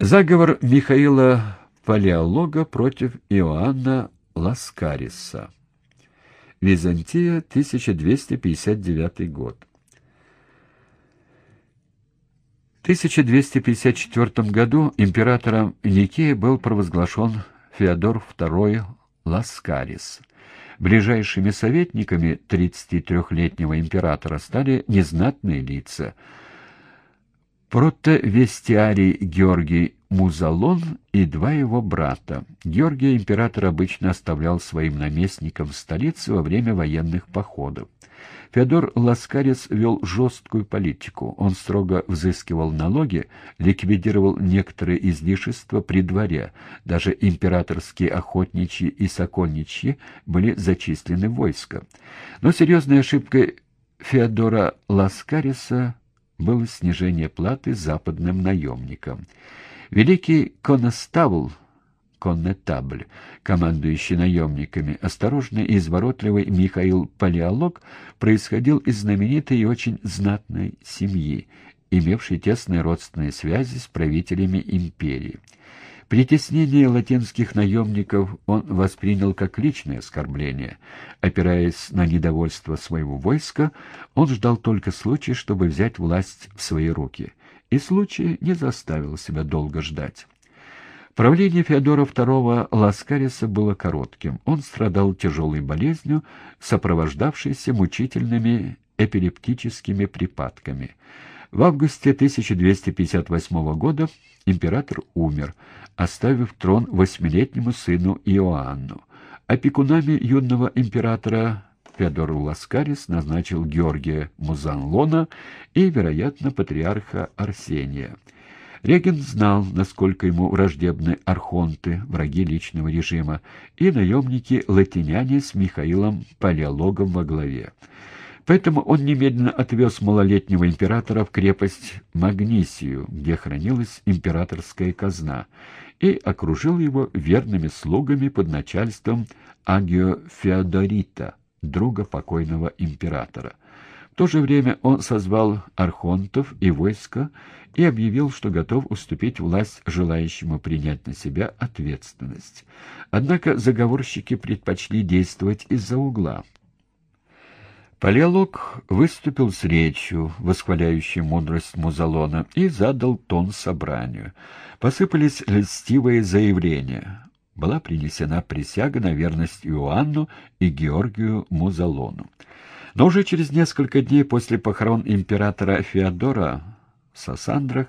Заговор Михаила Палеолога против Иоанна Ласкариса. Византия, 1259 год. В 1254 году императором Никея был провозглашен Феодор II Ласкарис. Ближайшими советниками 33-летнего императора стали незнатные лица – протовестиарий Георгий Музалон и два его брата. Георгия император обычно оставлял своим наместником в столице во время военных походов. Феодор Ласкарец вел жесткую политику. Он строго взыскивал налоги, ликвидировал некоторые излишества при дворе. Даже императорские охотничьи и сокольничьи были зачислены в войско. Но серьезной ошибкой Феодора Ласкариса было снижение платы западным наемникам. Великий конестабл, коннетабль, командующий наемниками, осторожный и изворотливый Михаил Палеолог происходил из знаменитой и очень знатной семьи, имевшей тесные родственные связи с правителями империи. Притеснение латинских наемников он воспринял как личное оскорбление. Опираясь на недовольство своего войска, он ждал только случая, чтобы взять власть в свои руки. И случай не заставил себя долго ждать. Правление Феодора II Ласкариса было коротким. Он страдал тяжелой болезнью, сопровождавшейся мучительными эпилептическими припадками. В августе 1258 года император умер, оставив трон восьмилетнему сыну Иоанну. Опекунами юного императора Феодор Ласкарис назначил Георгия Музанлона и, вероятно, патриарха Арсения. Регент знал, насколько ему враждебны архонты, враги личного режима, и наемники-латиняне с Михаилом Палеологом во главе. Поэтому он немедленно отвез малолетнего императора в крепость Магнисию, где хранилась императорская казна, и окружил его верными слугами под начальством Агио Феодорита, друга покойного императора. В то же время он созвал архонтов и войско и объявил, что готов уступить власть желающему принять на себя ответственность. Однако заговорщики предпочли действовать из-за угла. Палеолог выступил с речью, восхваляющей мудрость Музалона, и задал тон собранию. Посыпались льстивые заявления. Была принесена присяга на верность Иоанну и Георгию Музалону. Но уже через несколько дней после похорон императора Феодора в Сосандрах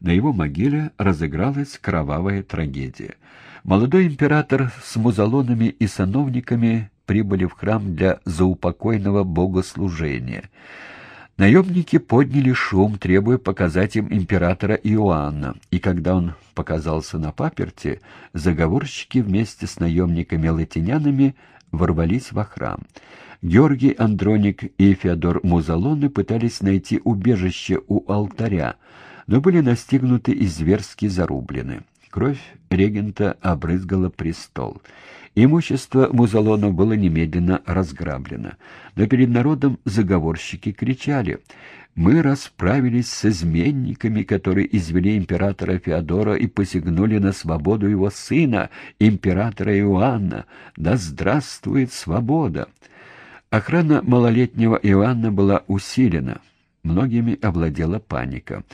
на его могиле разыгралась кровавая трагедия. Молодой император с музалонами и сановниками прибыли в храм для заупокойного богослужения. Наемники подняли шум, требуя показать им императора Иоанна, и когда он показался на паперте, заговорщики вместе с наемниками-латинянами ворвались во храм. Георгий Андроник и Феодор Музалоны пытались найти убежище у алтаря, но были настигнуты и зверски зарублены. Кровь регента обрызгала престол. Имущество Музалонов было немедленно разграблено. Но перед народом заговорщики кричали «Мы расправились с изменниками, которые извели императора Феодора и посягнули на свободу его сына, императора Иоанна. Да здравствует свобода!» Охрана малолетнего Иоанна была усилена. Многими овладела паника.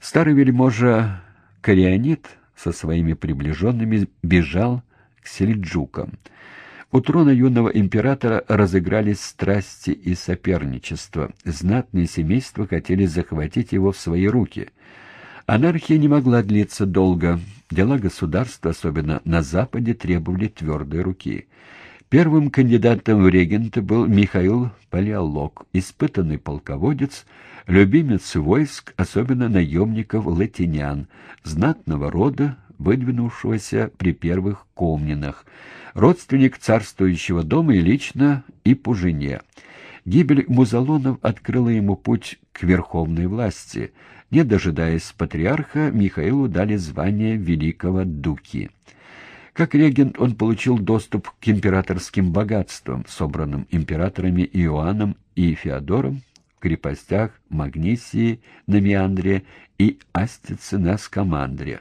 Старый вельможа Корианит со своими приближенными бежал к сельджукам. У трона юного императора разыгрались страсти и соперничество. Знатные семейства хотели захватить его в свои руки. Анархия не могла длиться долго. Дела государства, особенно на Западе, требовали твердой руки. Первым кандидатом в регенты был Михаил Палеолог, испытанный полководец, любимец войск, особенно наемников-латинян, знатного рода, выдвинувшегося при первых комнинах, родственник царствующего дома и лично и по жене. Гибель Музалонов открыла ему путь к верховной власти. Не дожидаясь патриарха, Михаилу дали звание великого дуки. Как регент он получил доступ к императорским богатствам, собранным императорами Иоанном и Феодором в крепостях Магнисии на Меандре и Астице на Скамандре,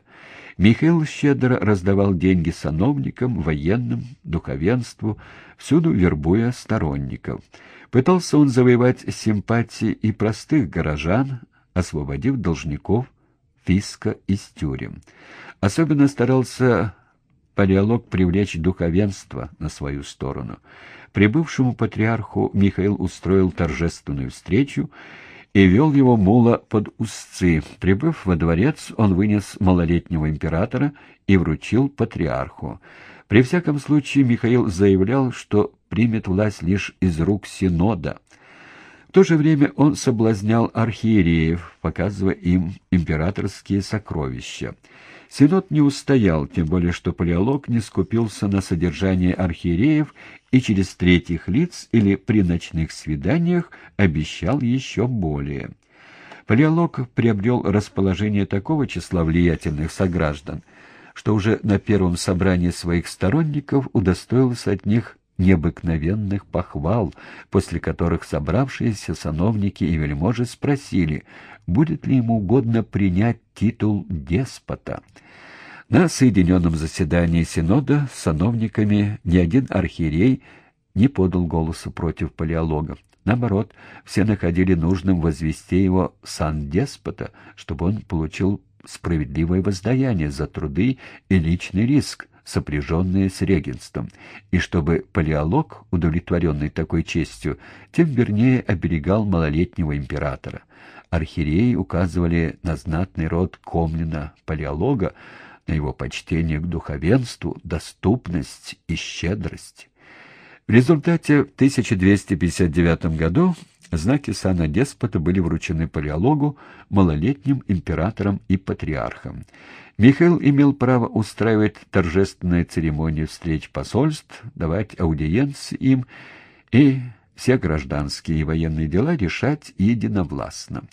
Михаил щедро раздавал деньги сановникам, военным, духовенству, всюду вербуя сторонников. Пытался он завоевать симпатии и простых горожан, освободив должников, фиска из тюрем. Особенно старался Палеолог привлечь духовенство на свою сторону. Прибывшему патриарху Михаил устроил торжественную встречу и вел его мула под узцы. Прибыв во дворец, он вынес малолетнего императора и вручил патриарху. При всяком случае Михаил заявлял, что примет власть лишь из рук Синода. В то же время он соблазнял архиереев, показывая им императорские сокровища. Синод не устоял, тем более что палеолог не скупился на содержание архиереев и через третьих лиц или при ночных свиданиях обещал еще более. Палеолог приобрел расположение такого числа влиятельных сограждан, что уже на первом собрании своих сторонников удостоился от них необыкновенных похвал, после которых собравшиеся сановники и вельможи спросили, будет ли ему угодно принять титул деспота. На соединенном заседании Синода с сановниками ни один архиерей не подал голосу против палеолога. Наоборот, все находили нужным возвести его сан деспота, чтобы он получил справедливое воздаяние за труды и личный риск, сопряженные с регенством, и чтобы палеолог, удовлетворенный такой честью, тем вернее оберегал малолетнего императора. Архиереи указывали на знатный род Комнина палеолога, на его почтение к духовенству, доступность и щедрость. В результате в 1259 году знаки сана деспота были вручены палеологу, малолетним императором и патриархом. Михаил имел право устраивать торжественные церемонии встреч посольств, давать аудиенции им и все гражданские и военные дела решать единовластно.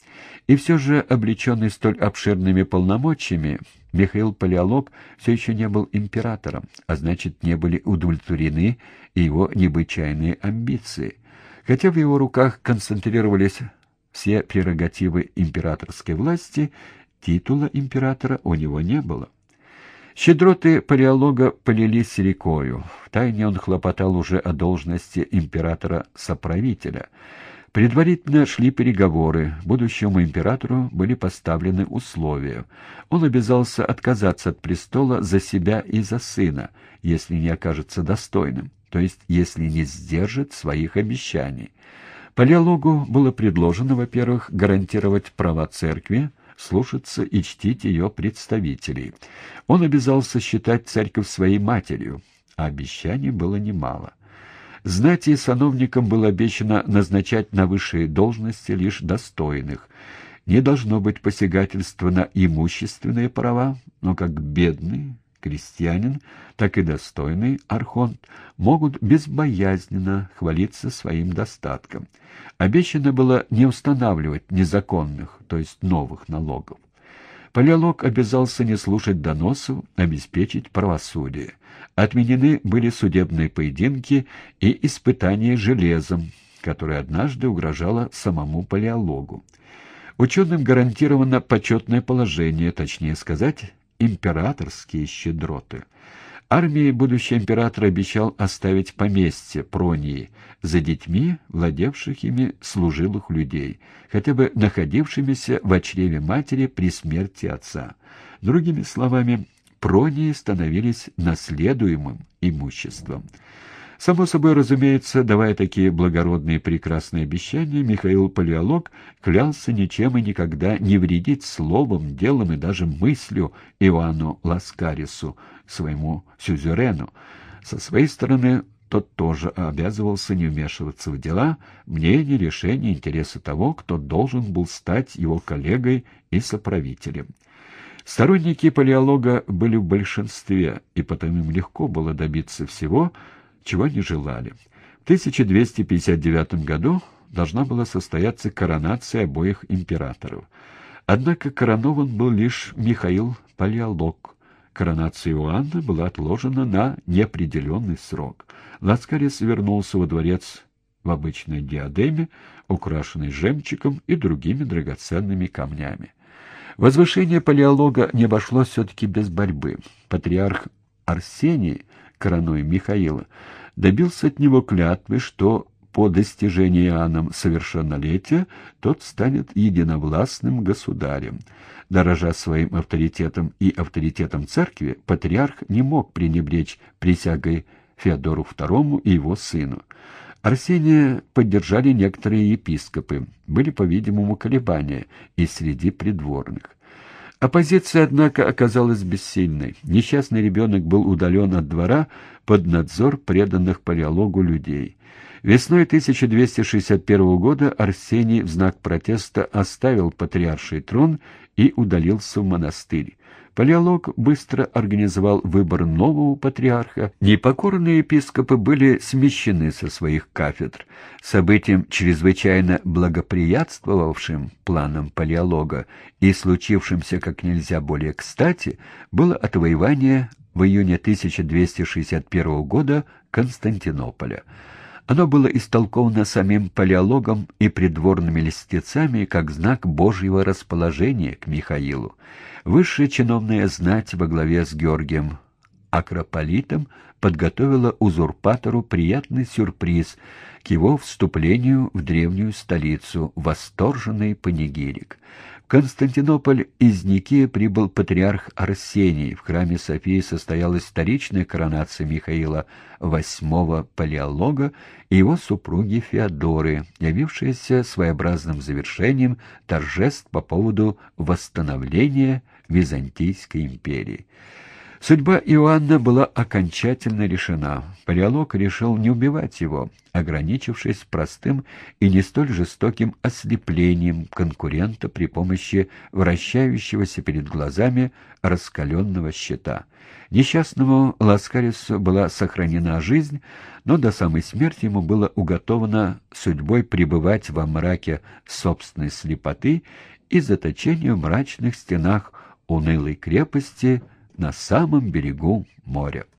И все же, облеченный столь обширными полномочиями, Михаил Палеолог все еще не был императором, а значит, не были удовлетворены его необычайные амбиции. Хотя в его руках концентрировались все прерогативы императорской власти, титула императора у него не было. Щедроты палеолога полились рекою. Втайне он хлопотал уже о должности императора-соправителя. Предварительно шли переговоры. Будущему императору были поставлены условия. Он обязался отказаться от престола за себя и за сына, если не окажется достойным, то есть если не сдержит своих обещаний. Палеологу было предложено, во-первых, гарантировать права церкви, слушаться и чтить ее представителей. Он обязался считать церковь своей матерью, а обещаний было немало. Знати и сановникам было обещано назначать на высшие должности лишь достойных. Не должно быть посягательства на имущественные права, но как бедный, крестьянин, так и достойный архонт могут безбоязненно хвалиться своим достатком. Обещано было не устанавливать незаконных, то есть новых налогов. Палеолог обязался не слушать доносов, обеспечить правосудие. Отменены были судебные поединки и испытания железом, которое однажды угрожало самому палеологу. Ученым гарантировано почетное положение, точнее сказать, императорские щедроты. Армии будущий император обещал оставить поместье Пронии за детьми, владевших ими служилых людей, хотя бы находившимися в чреве матери при смерти отца. Другими словами, Пронии становились наследуемым имуществом. Само собой разумеется, давая такие благородные и прекрасные обещания, Михаил Палеолог клялся ничем и никогда не вредить словом, делом и даже мыслью Ивану Ласкарису, своему сюзерену. Со своей стороны, тот тоже обязывался не вмешиваться в дела, мнение, решение, интересы того, кто должен был стать его коллегой и соправителем. Сторонники палеолога были в большинстве, и потому им легко было добиться всего, чего не желали. В 1259 году должна была состояться коронация обоих императоров. Однако коронован был лишь Михаил Палеолог. Коронация Иоанна была отложена на неопределенный срок. Ласкарис вернулся во дворец в обычной диадеме, украшенной жемчугом и другими драгоценными камнями. Возвышение палеолога не обошлось все-таки без борьбы. Патриарх Арсений, коронуя Михаила, добился от него клятвы, что по достижении Иоанном совершеннолетия тот станет единовластным государем. Дорожа своим авторитетом и авторитетом церкви, патриарх не мог пренебречь присягой Феодору II и его сыну. Арсения поддержали некоторые епископы. Были, по-видимому, колебания и среди придворных. Оппозиция, однако, оказалась бессильной. Несчастный ребенок был удален от двора под надзор преданных палеологу людей. Весной 1261 года Арсений в знак протеста оставил патриарший трон и удалился в монастырь. Палеолог быстро организовал выбор нового патриарха. Непокорные епископы были смещены со своих кафедр. Событием, чрезвычайно благоприятствовавшим планам палеолога и случившимся как нельзя более кстати, было отвоевание в июне 1261 года Константинополя. Оно было истолковано самим палеологом и придворными листецами как знак Божьего расположения к Михаилу. Высшая чиновная знать во главе с Георгием Акрополитом подготовила узурпатору приятный сюрприз к его вступлению в древнюю столицу, восторженный панигирик. Константинополь из Никея прибыл патриарх Арсений. В храме Софии состоялась вторичная коронация Михаила VIII Палеолога и его супруги Феодоры, явившаяся своеобразным завершением торжеств по поводу восстановления Византийской империи. Судьба Иоанна была окончательно решена. Палеолог решил не убивать его, ограничившись простым и не столь жестоким ослеплением конкурента при помощи вращающегося перед глазами раскаленного щита. Несчастному Ласкарису была сохранена жизнь, но до самой смерти ему было уготовано судьбой пребывать во мраке собственной слепоты и заточению в мрачных стенах унылой крепости – на самом берегу моря.